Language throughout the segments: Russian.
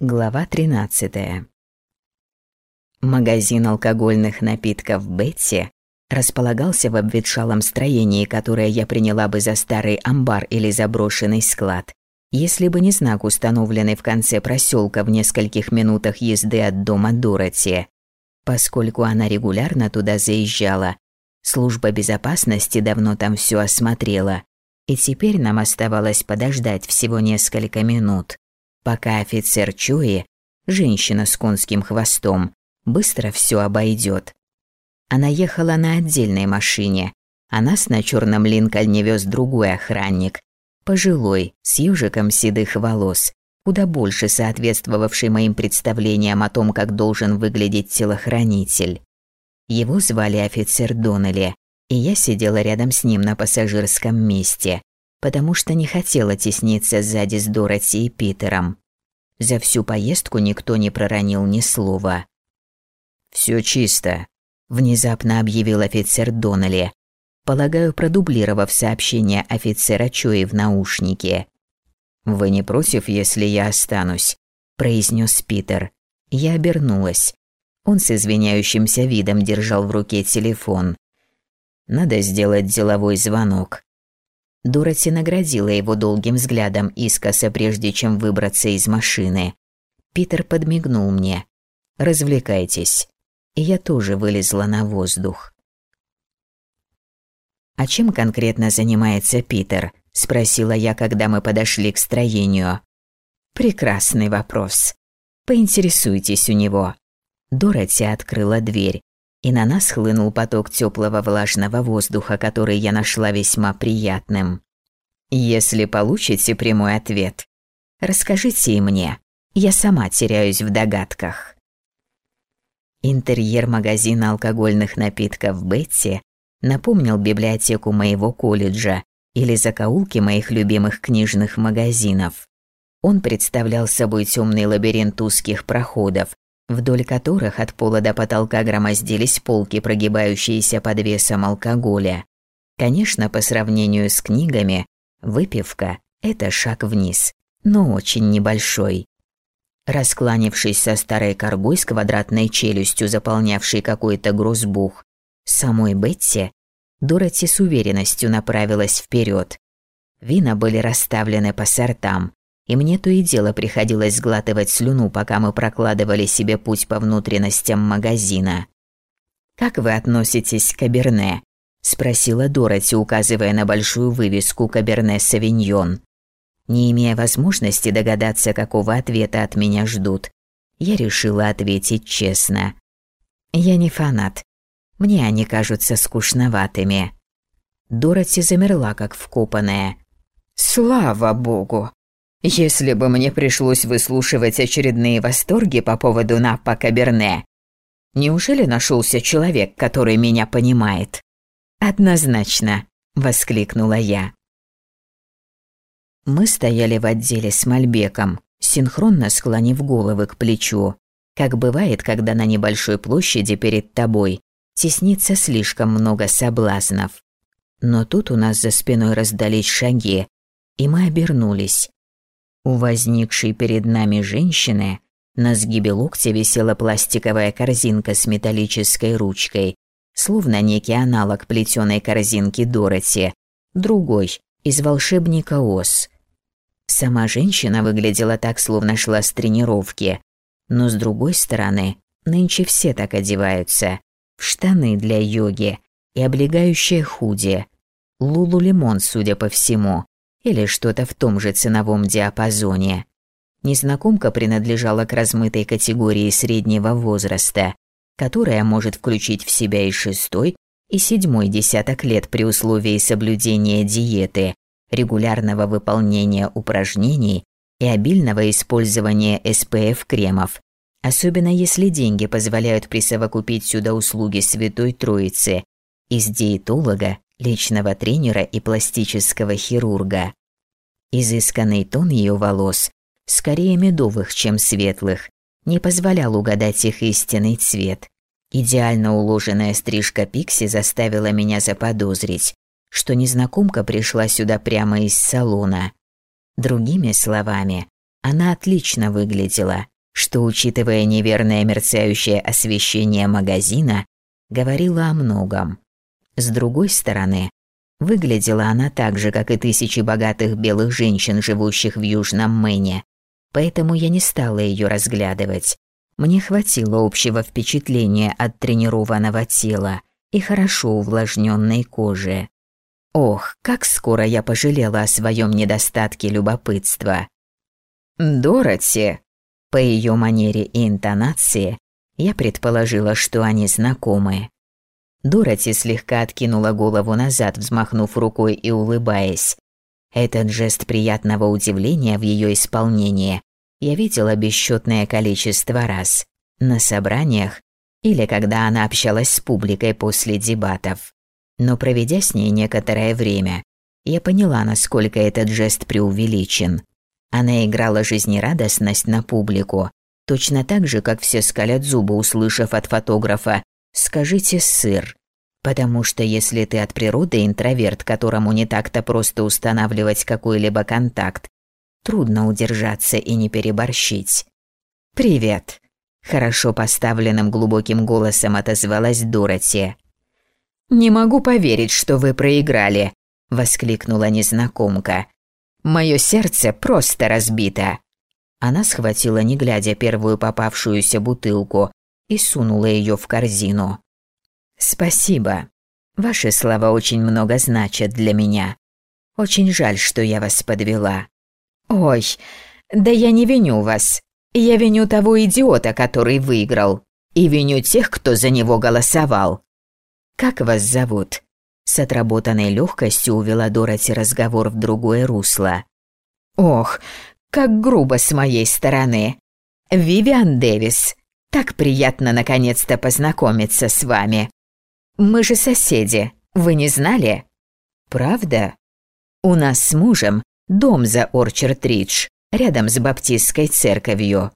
Глава 13. Магазин алкогольных напитков Бетси располагался в обветшалом строении, которое я приняла бы за старый амбар или заброшенный склад, если бы не знак, установленный в конце проселка в нескольких минутах езды от дома Дороти. Поскольку она регулярно туда заезжала, служба безопасности давно там все осмотрела, и теперь нам оставалось подождать всего несколько минут пока офицер Чуи, женщина с конским хвостом, быстро все обойдет. Она ехала на отдельной машине, а нас на черном Линкольне вез другой охранник, пожилой, с южиком седых волос, куда больше соответствовавший моим представлениям о том, как должен выглядеть телохранитель. Его звали офицер Доннелли, и я сидела рядом с ним на пассажирском месте, потому что не хотела тесниться сзади с Дороти и Питером. За всю поездку никто не проронил ни слова. «Всё чисто», – внезапно объявил офицер Доннелли, полагаю, продублировав сообщение офицера Чои в наушнике. «Вы не против, если я останусь?» – произнес Питер. Я обернулась. Он с извиняющимся видом держал в руке телефон. «Надо сделать деловой звонок», Дороти наградила его долгим взглядом искоса, прежде чем выбраться из машины. Питер подмигнул мне. «Развлекайтесь». И я тоже вылезла на воздух. «А чем конкретно занимается Питер?» – спросила я, когда мы подошли к строению. «Прекрасный вопрос. Поинтересуйтесь у него». Дороти открыла дверь, и на нас хлынул поток теплого влажного воздуха, который я нашла весьма приятным. Если получите прямой ответ, расскажите и мне. Я сама теряюсь в догадках. Интерьер магазина алкогольных напитков Бетти напомнил библиотеку моего колледжа или закоулки моих любимых книжных магазинов. Он представлял собой темный лабиринт узких проходов, вдоль которых от пола до потолка громоздились полки, прогибающиеся под весом алкоголя. Конечно, по сравнению с книгами, выпивка – это шаг вниз, но очень небольшой. Раскланившись со старой коргой с квадратной челюстью, заполнявшей какой-то грузбух, самой Бетти, Дороти с уверенностью направилась вперед. Вина были расставлены по сортам, и мне то и дело приходилось сглатывать слюну, пока мы прокладывали себе путь по внутренностям магазина. «Как вы относитесь к Каберне?» – спросила Дороти, указывая на большую вывеску «Каберне Савиньон». Не имея возможности догадаться, какого ответа от меня ждут, я решила ответить честно. «Я не фанат. Мне они кажутся скучноватыми». Дороти замерла, как вкопанная. «Слава богу!» Если бы мне пришлось выслушивать очередные восторги по поводу Наппа Каберне, неужели нашелся человек, который меня понимает? Однозначно, воскликнула я. Мы стояли в отделе с Мальбеком, синхронно склонив головы к плечу, как бывает, когда на небольшой площади перед тобой теснится слишком много соблазнов. Но тут у нас за спиной раздались шаги, и мы обернулись. У возникшей перед нами женщины на сгибе локтя висела пластиковая корзинка с металлической ручкой, словно некий аналог плетеной корзинки Дороти, другой, из волшебника Оз. Сама женщина выглядела так, словно шла с тренировки, но с другой стороны, нынче все так одеваются, в штаны для йоги и облегающее худи. Лулу Лимон, судя по всему, или что-то в том же ценовом диапазоне. Незнакомка принадлежала к размытой категории среднего возраста, которая может включить в себя и шестой, и седьмой десяток лет при условии соблюдения диеты, регулярного выполнения упражнений и обильного использования SPF-кремов, особенно если деньги позволяют присовокупить сюда услуги Святой Троицы из диетолога личного тренера и пластического хирурга. Изысканный тон ее волос, скорее медовых, чем светлых, не позволял угадать их истинный цвет. Идеально уложенная стрижка Пикси заставила меня заподозрить, что незнакомка пришла сюда прямо из салона. Другими словами, Она отлично выглядела, что, учитывая неверное мерцающее освещение магазина, говорило о многом. С другой стороны, выглядела она так же, как и тысячи богатых белых женщин, живущих в Южном Мэне, поэтому я не стала ее разглядывать. Мне хватило общего впечатления от тренированного тела и хорошо увлажненной кожи. Ох, как скоро я пожалела о своем недостатке любопытства. Дороти, по ее манере и интонации, я предположила, что они знакомы. Дороти слегка откинула голову назад, взмахнув рукой и улыбаясь. Этот жест приятного удивления в ее исполнении я видела бесчетное количество раз. На собраниях или когда она общалась с публикой после дебатов. Но проведя с ней некоторое время, я поняла, насколько этот жест преувеличен. Она играла жизнерадостность на публику, точно так же, как все скалят зубы, услышав от фотографа «скажите сыр». Потому что если ты от природы интроверт, которому не так-то просто устанавливать какой-либо контакт, трудно удержаться и не переборщить. «Привет», – хорошо поставленным глубоким голосом отозвалась Дороти. «Не могу поверить, что вы проиграли», – воскликнула незнакомка. «Мое сердце просто разбито». Она схватила, не глядя, первую попавшуюся бутылку и сунула ее в корзину. «Спасибо. Ваши слова очень много значат для меня. Очень жаль, что я вас подвела». «Ой, да я не виню вас. Я виню того идиота, который выиграл. И виню тех, кто за него голосовал. Как вас зовут?» С отработанной легкостью увела Дороти разговор в другое русло. «Ох, как грубо с моей стороны. Вивиан Дэвис, так приятно наконец-то познакомиться с вами. Мы же соседи, вы не знали?» «Правда?» «У нас с мужем Дом за Орчард-Ридж, рядом с баптистской церковью.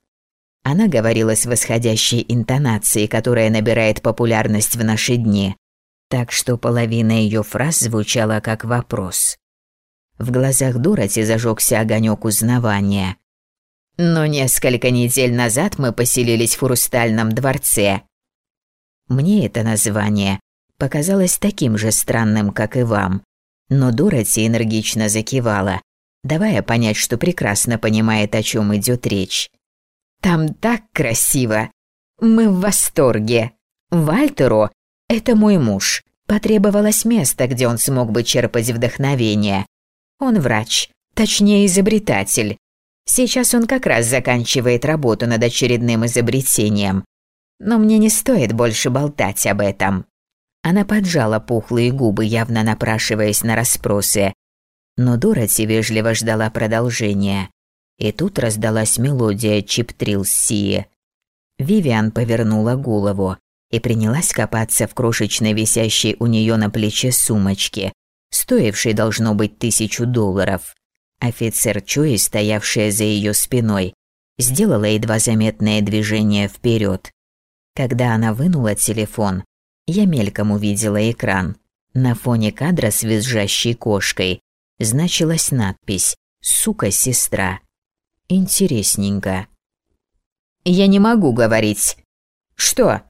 Она говорила с восходящей интонацией, которая набирает популярность в наши дни, так что половина ее фраз звучала как вопрос. В глазах Дороти зажегся огонек узнавания. Но несколько недель назад мы поселились в Хрустальном дворце. Мне это название показалось таким же странным, как и вам, но Дороти энергично закивала, давая понять, что прекрасно понимает, о чем идет речь. «Там так красиво! Мы в восторге! Вальтеру, это мой муж, потребовалось место, где он смог бы черпать вдохновение. Он врач, точнее изобретатель. Сейчас он как раз заканчивает работу над очередным изобретением. Но мне не стоит больше болтать об этом». Она поджала пухлые губы, явно напрашиваясь на расспросы, но Дороти вежливо ждала продолжения. И тут раздалась мелодия чиптрил Сии. Вивиан повернула голову и принялась копаться в крошечной висящей у нее на плече сумочке, стоившей должно быть тысячу долларов. Офицер Чуи, стоявшая за ее спиной, сделала едва заметное движение вперед. Когда она вынула телефон, я мельком увидела экран. На фоне кадра с визжащей кошкой значилась надпись «Сука-сестра». Интересненько. «Я не могу говорить». «Что?»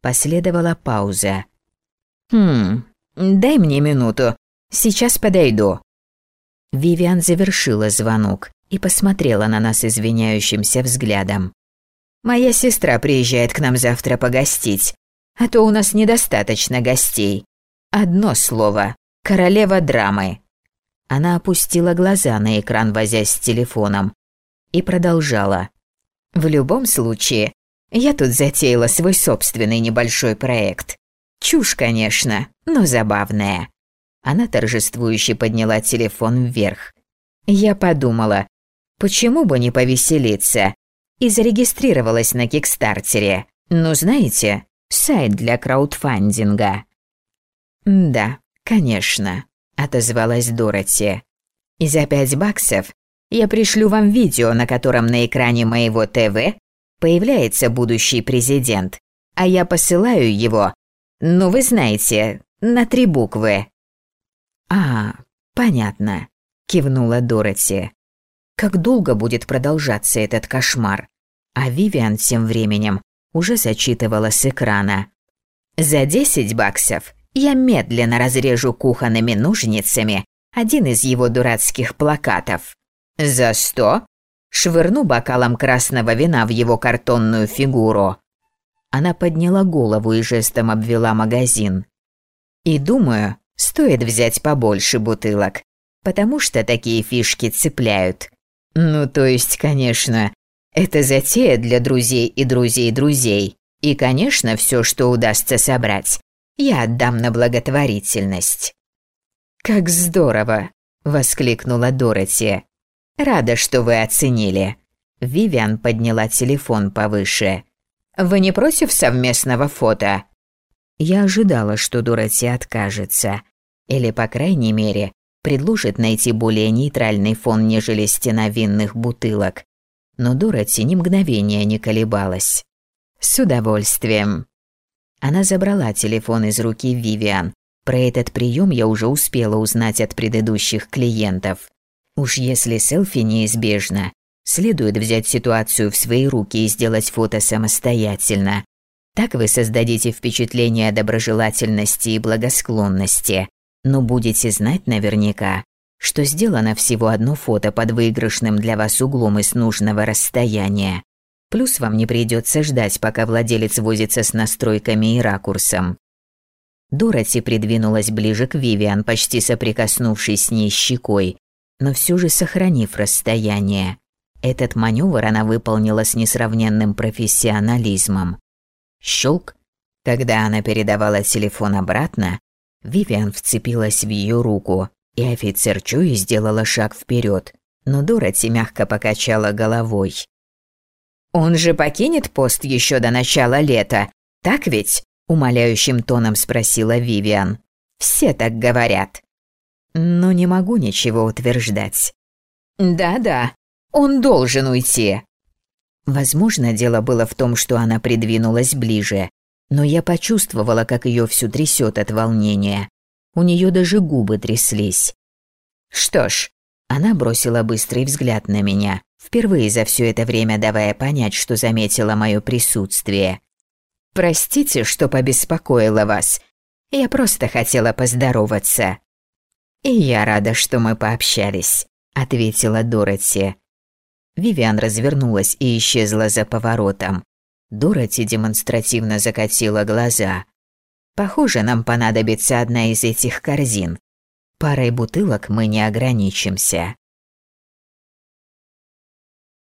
Последовала пауза. «Хм, дай мне минуту. Сейчас подойду». Вивиан завершила звонок и посмотрела на нас извиняющимся взглядом. «Моя сестра приезжает к нам завтра погостить, а то у нас недостаточно гостей. Одно слово – королева драмы». Она опустила глаза на экран, возясь с телефоном, и продолжала. «В любом случае, я тут затеяла свой собственный небольшой проект. Чушь, конечно, но забавная». Она торжествующе подняла телефон вверх. Я подумала, почему бы не повеселиться, и зарегистрировалась на Кикстартере. Ну, знаете, сайт для краудфандинга. Да, конечно отозвалась Дороти. «И за пять баксов я пришлю вам видео, на котором на экране моего ТВ появляется будущий президент, а я посылаю его, ну вы знаете, на три буквы». «А, понятно», – кивнула Дороти. Как долго будет продолжаться этот кошмар? А Вивиан тем временем уже зачитывала с экрана. «За 10 баксов я медленно разрежу кухонными ножницами один из его дурацких плакатов. За сто швырну бокалом красного вина в его картонную фигуру. Она подняла голову и жестом обвела магазин. И думаю, стоит взять побольше бутылок, потому что такие фишки цепляют. Ну, то есть, конечно, это затея для друзей и друзей друзей. И, конечно, все, что удастся собрать, я отдам на благотворительность. Как здорово, воскликнула Дороти. Рада, что вы оценили. Вивиан подняла телефон повыше. Вы не против совместного фото? Я ожидала, что Дороти откажется. Или, по крайней мере, предложит найти более нейтральный фон, нежели стена винных бутылок. Но Дороти ни мгновения не колебалась. С удовольствием. Она забрала телефон из руки Вивиан. Про этот прием я уже успела узнать от предыдущих клиентов. Уж если селфи неизбежно, следует взять ситуацию в свои руки и сделать фото самостоятельно. Так вы создадите впечатление доброжелательности и благосклонности, но будете знать наверняка, что сделано всего одно фото под выигрышным для вас углом и с нужного расстояния. Плюс вам не придется ждать, пока владелец возится с настройками и ракурсом. Дороти придвинулась ближе к Вивиан, почти соприкоснувшись с ней щекой, но все же сохранив расстояние. Этот маневр она выполнила с несравненным профессионализмом. Щелк. Когда она передавала телефон обратно, Вивиан вцепилась в ее руку, и офицер Чуи сделала шаг вперед, но Дороти мягко покачала головой. «Он же покинет пост еще до начала лета, так ведь?» – умоляющим тоном спросила Вивиан. «Все так говорят» но не могу ничего утверждать. Да-да, он должен уйти. Возможно, дело было в том, что она придвинулась ближе, но я почувствовала, как ее всю трясет от волнения. У нее даже губы тряслись. Что ж, она бросила быстрый взгляд на меня, впервые за все это время давая понять, что заметила мое присутствие. «Простите, что побеспокоила вас. Я просто хотела поздороваться». «И я рада, что мы пообщались», — ответила Дороти. Вивиан развернулась и исчезла за поворотом. Дороти демонстративно закатила глаза. «Похоже, нам понадобится одна из этих корзин. Парой бутылок мы не ограничимся».